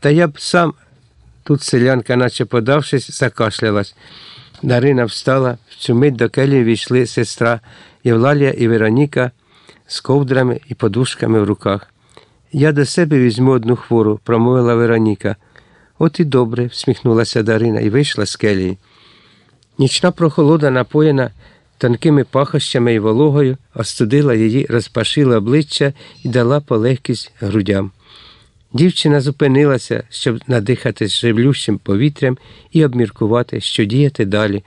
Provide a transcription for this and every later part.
Та я б сам. Тут селянка, наче подавшись, закашлялась. Дарина встала, в цю мить до келії війшли сестра Євлалія і Вероніка з ковдрами і подушками в руках. Я до себе візьму одну хвору, промовила Вероніка. От і добре, всміхнулася Дарина і вийшла з келії. Нічна прохолода, напоєна тонкими пахощами і вологою, остудила її, розпашила обличчя і дала полегкість грудям. Дівчина зупинилася, щоб надихатись живлющим повітрям і обміркувати, що діяти далі.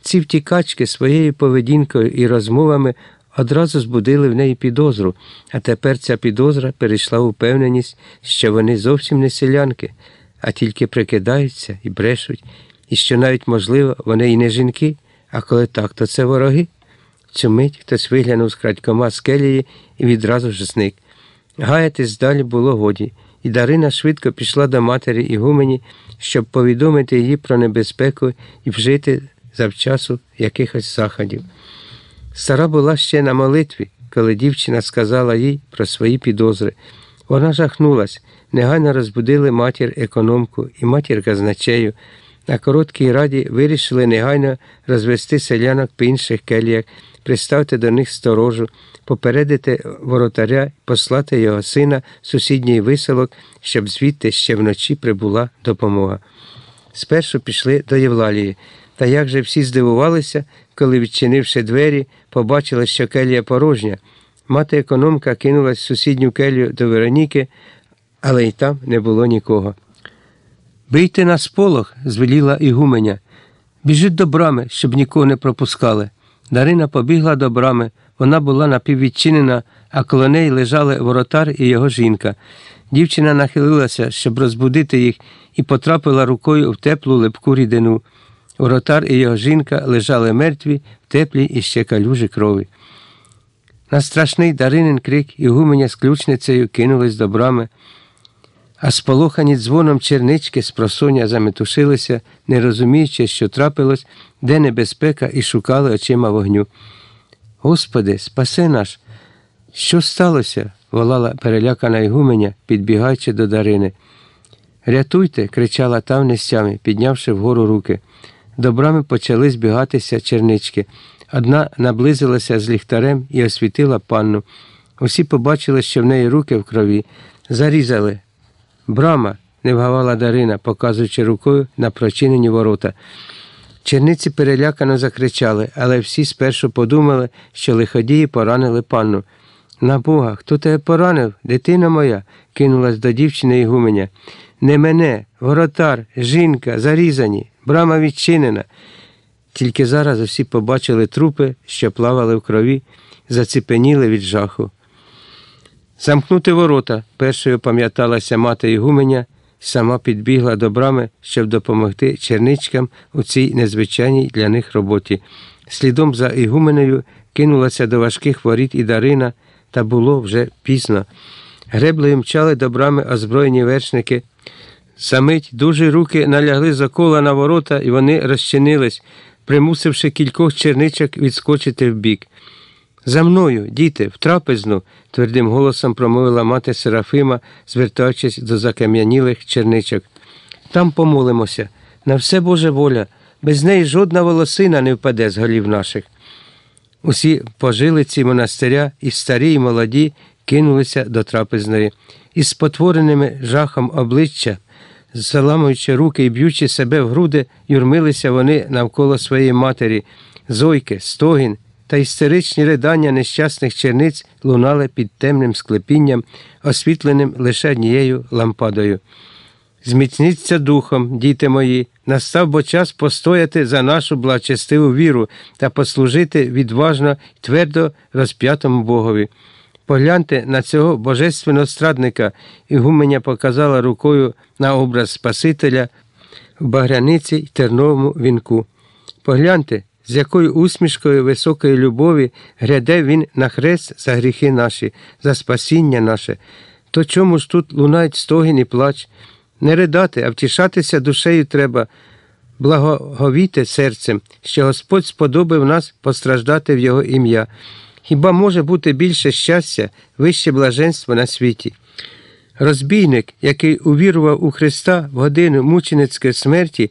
Ці втікачки своєю поведінкою і розмовами одразу збудили в неї підозру, а тепер ця підозра перейшла у впевненість, що вони зовсім не селянки, а тільки прикидаються і брешуть, і що навіть, можливо, вони і не жінки, а коли так, то це вороги. Цю мить хтось виглянув з крадькома з келії і відразу ж зник. Гаятись далі було годі, і Дарина швидко пішла до матері Ігумені, щоб повідомити її про небезпеку і вжити завчасу якихось заходів. Стара була ще на молитві, коли дівчина сказала їй про свої підозри. Вона жахнулась, негайно розбудили матір економку і матір казначею. На короткій раді вирішили негайно розвести селянок по інших келіях, приставити до них сторожу, попередити воротаря, послати його сина в сусідній виселок, щоб звідти ще вночі прибула допомога. Спершу пішли до Євлалії, та як же всі здивувалися, коли, відчинивши двері, побачили, що келія порожня. Мати економка кинулась в сусідню келію до Вероніки, але й там не було нікого. Бийте на сполох, звеліла Ігуменя. Біжіть до брами, щоб нікого не пропускали. Дарина побігла до брами. Вона була напіввідчинена, а коло неї лежали воротар і його жінка. Дівчина нахилилася, щоб розбудити їх, і потрапила рукою в теплу липку рідину. Воротар і його жінка лежали мертві в теплій і ще калюжі крові. На страшний Даринин крик Ігуменя з ключницею кинулись до брами, а сполохані дзвоном чернички з просоння заметушилися, не розуміючи, що трапилось, де небезпека, і шукали очима вогню. Господи, спаси наш! Що сталося? волала перелякана Ігуменя, підбігаючи до Дарини. Рятуйте, кричала та нестями, піднявши вгору руки. До брами почали збігатися чернички. Одна наблизилася з ліхтарем і освітила панну. Усі побачили, що в неї руки в крові. Зарізали. Брама, не вгавала Дарина, показуючи рукою на прочинені ворота. Черниці перелякано закричали, але всі спершу подумали, що лиходії поранили панну. На Бога, хто тебе поранив, дитина моя, кинулась до дівчини Ігуменя. Не мене, воротар, жінка, зарізані, брама відчинена. Тільки зараз усі побачили трупи, що плавали в крові, заціпеніли від жаху. Замкнути ворота, першою пам'яталася мати Ігуменя, сама підбігла до брами, щоб допомогти черничкам у цій незвичайній для них роботі. Слідом за Ігуменею кинулася до важких воріт і Дарина, та було вже пізно. Греблею мчали до брами озброєні вершники. Самить дуже руки налягли за кола на ворота, і вони розчинились, примусивши кількох черничок відскочити вбік. За мною, діти, в трапезну, твердим голосом промовила мати Серафима, звертаючись до закам'янілих черничок. Там помолимося. На все Божа воля, без неї жодна волосина не впаде з голів наших. Усі пожилиці монастиря, і старі, і молоді, кинулися до трапезної. Із спотвореними жахом обличчя, заламуючи руки і б'ючи себе в груди, юрмилися вони навколо своєї матері, зойки, стогін та істеричні ридання нещасних черниць лунали під темним склепінням, освітленим лише однією лампадою. Зміцніться духом, діти мої, настав бо час постояти за нашу благочестиву віру та послужити відважно й твердо розп'ятому Богові. Погляньте на цього божественного страдника, Ігуменя показала рукою на образ Спасителя в багряниці й терновому вінку. Погляньте, з якою усмішкою високої любові гряде він на хрест за гріхи наші, за спасіння наше. То чому ж тут лунають стогін і плач? Не ридати, а втішатися душею треба, благоговіти серцем, що Господь сподобав нас постраждати в Його ім'я. Хіба може бути більше щастя, вище блаженство на світі? Розбійник, який увірував у Христа в годину мученицької смерті,